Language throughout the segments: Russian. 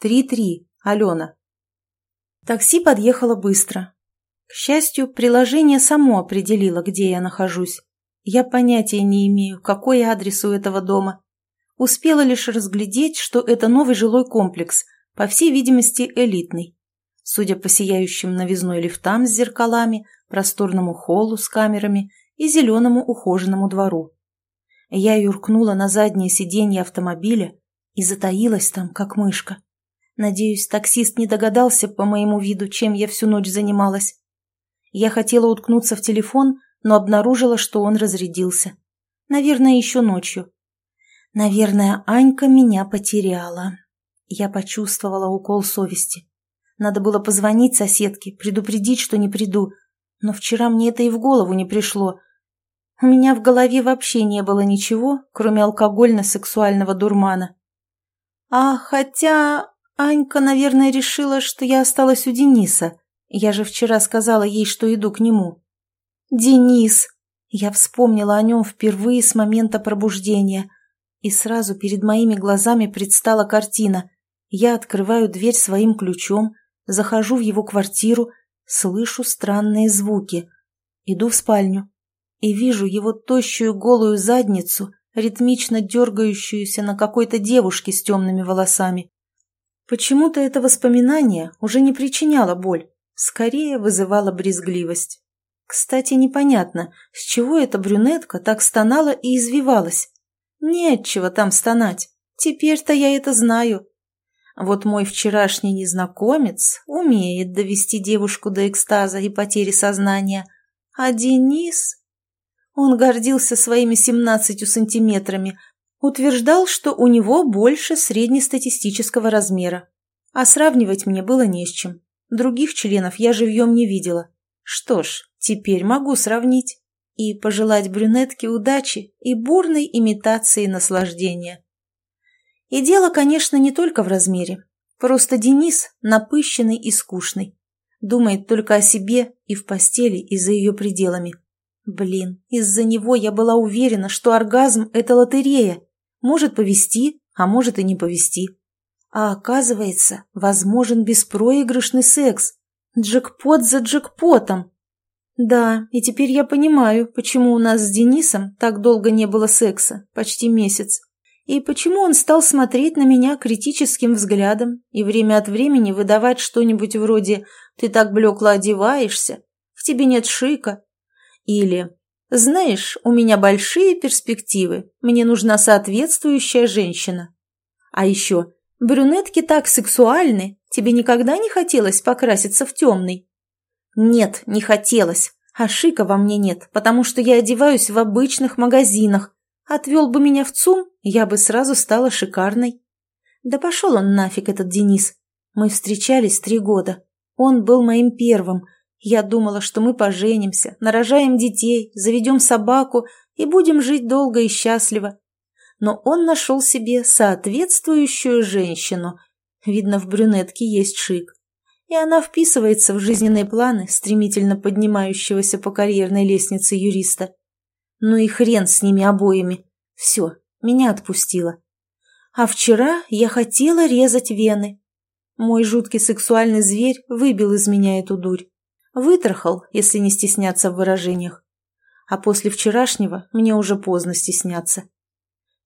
Три-три. Алена. Такси подъехало быстро. К счастью, приложение само определило, где я нахожусь. Я понятия не имею, какой адрес у этого дома. Успела лишь разглядеть, что это новый жилой комплекс, по всей видимости, элитный. Судя по сияющим новизной лифтам с зеркалами, просторному холлу с камерами и зеленому ухоженному двору. Я юркнула на заднее сиденье автомобиля и затаилась там, как мышка. Надеюсь, таксист не догадался по моему виду, чем я всю ночь занималась. Я хотела уткнуться в телефон, но обнаружила, что он разрядился. Наверное, еще ночью. Наверное, Анька меня потеряла. Я почувствовала укол совести. Надо было позвонить соседке, предупредить, что не приду. Но вчера мне это и в голову не пришло. У меня в голове вообще не было ничего, кроме алкогольно-сексуального дурмана. А хотя Анька, наверное, решила, что я осталась у Дениса. Я же вчера сказала ей, что иду к нему. Денис! Я вспомнила о нем впервые с момента пробуждения. И сразу перед моими глазами предстала картина. Я открываю дверь своим ключом, захожу в его квартиру, слышу странные звуки. Иду в спальню и вижу его тощую голую задницу, ритмично дергающуюся на какой-то девушке с темными волосами. Почему-то это воспоминание уже не причиняло боль, скорее вызывало брезгливость. Кстати, непонятно, с чего эта брюнетка так стонала и извивалась. Нечего там стонать, теперь-то я это знаю. Вот мой вчерашний незнакомец умеет довести девушку до экстаза и потери сознания, а Денис... Он гордился своими семнадцатью сантиметрами, утверждал, что у него больше среднестатистического размера. А сравнивать мне было не с чем. Других членов я живьем не видела. Что ж, теперь могу сравнить. И пожелать брюнетке удачи и бурной имитации наслаждения. И дело, конечно, не только в размере. Просто Денис напыщенный и скучный. Думает только о себе и в постели, и за ее пределами. Блин, из-за него я была уверена, что оргазм – это лотерея, может повести, а может и не повести. А оказывается, возможен беспроигрышный секс. Джекпот за джекпотом. Да, и теперь я понимаю, почему у нас с Денисом так долго не было секса, почти месяц. И почему он стал смотреть на меня критическим взглядом и время от времени выдавать что-нибудь вроде «ты так блекло одеваешься», «в тебе нет шика» или знаешь, у меня большие перспективы, мне нужна соответствующая женщина. А еще, брюнетки так сексуальны, тебе никогда не хотелось покраситься в темный? Нет, не хотелось, а шика во мне нет, потому что я одеваюсь в обычных магазинах. Отвел бы меня в ЦУМ, я бы сразу стала шикарной. Да пошел он нафиг, этот Денис. Мы встречались три года. Он был моим первым – я думала, что мы поженимся, нарожаем детей, заведем собаку и будем жить долго и счастливо. Но он нашел себе соответствующую женщину. Видно, в брюнетке есть шик. И она вписывается в жизненные планы стремительно поднимающегося по карьерной лестнице юриста. Ну и хрен с ними обоими. Все, меня отпустило. А вчера я хотела резать вены. Мой жуткий сексуальный зверь выбил из меня эту дурь. Вытрахал, если не стесняться в выражениях. А после вчерашнего мне уже поздно стесняться.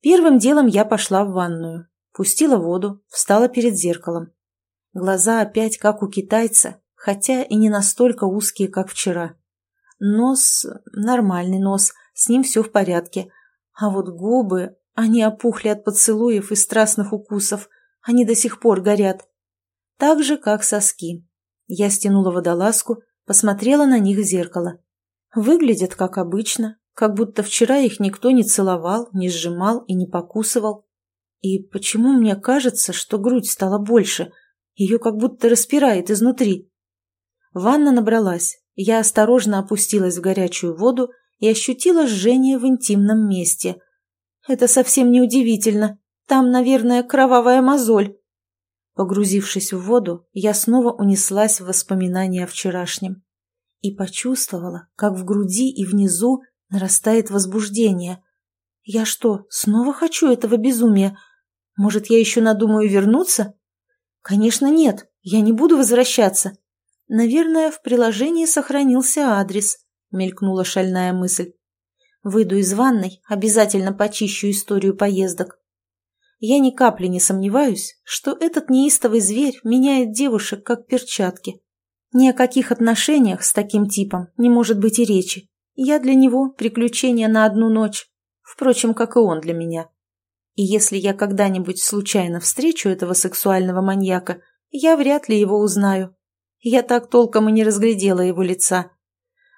Первым делом я пошла в ванную, пустила воду, встала перед зеркалом. Глаза опять как у китайца, хотя и не настолько узкие, как вчера. Нос – нормальный нос, с ним все в порядке. А вот губы, они опухли от поцелуев и страстных укусов, они до сих пор горят. Так же, как соски. Я стянула водолазку, посмотрела на них в зеркало. Выглядят как обычно, как будто вчера их никто не целовал, не сжимал и не покусывал. И почему мне кажется, что грудь стала больше? Ее как будто распирает изнутри. Ванна набралась. Я осторожно опустилась в горячую воду и ощутила жжение в интимном месте. Это совсем не удивительно. Там, наверное, кровавая мозоль. Погрузившись в воду, я снова унеслась в воспоминания о вчерашнем и почувствовала, как в груди и внизу нарастает возбуждение. Я что, снова хочу этого безумия? Может, я еще надумаю вернуться? Конечно, нет, я не буду возвращаться. Наверное, в приложении сохранился адрес, мелькнула шальная мысль. Выйду из ванной, обязательно почищу историю поездок. Я ни капли не сомневаюсь, что этот неистовый зверь меняет девушек как перчатки. Ни о каких отношениях с таким типом не может быть и речи. Я для него приключение на одну ночь, впрочем, как и он для меня. И если я когда-нибудь случайно встречу этого сексуального маньяка, я вряд ли его узнаю. Я так толком и не разглядела его лица.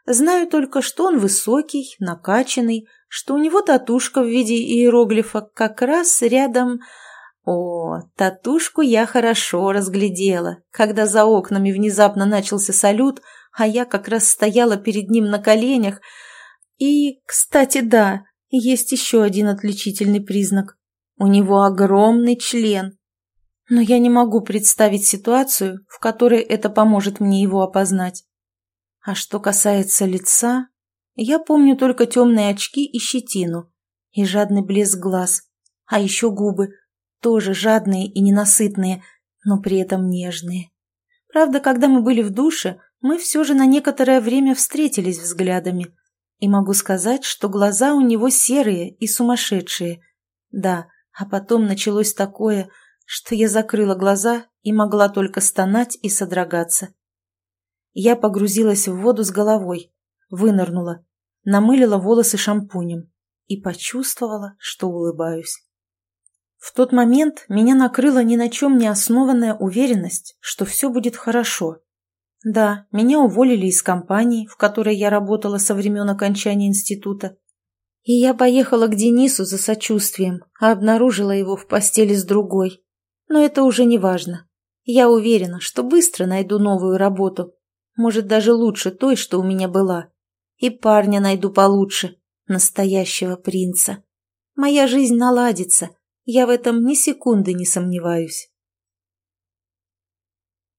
Знаю только, что он высокий, накачанный, что у него татушка в виде иероглифа как раз рядом... О, татушку я хорошо разглядела, когда за окнами внезапно начался салют, а я как раз стояла перед ним на коленях. И, кстати, да, есть еще один отличительный признак. У него огромный член. Но я не могу представить ситуацию, в которой это поможет мне его опознать. А что касается лица, я помню только темные очки и щетину, и жадный блеск глаз, а еще губы, тоже жадные и ненасытные, но при этом нежные. Правда, когда мы были в душе, мы все же на некоторое время встретились взглядами, и могу сказать, что глаза у него серые и сумасшедшие. Да, а потом началось такое, что я закрыла глаза и могла только стонать и содрогаться. Я погрузилась в воду с головой, вынырнула, намылила волосы шампунем и почувствовала, что улыбаюсь. В тот момент меня накрыла ни на чем не основанная уверенность, что все будет хорошо. Да, меня уволили из компании, в которой я работала со времен окончания института, и я поехала к Денису за сочувствием, а обнаружила его в постели с другой. Но это уже не важно. Я уверена, что быстро найду новую работу. Может, даже лучше той, что у меня была. И парня найду получше. Настоящего принца. Моя жизнь наладится. Я в этом ни секунды не сомневаюсь.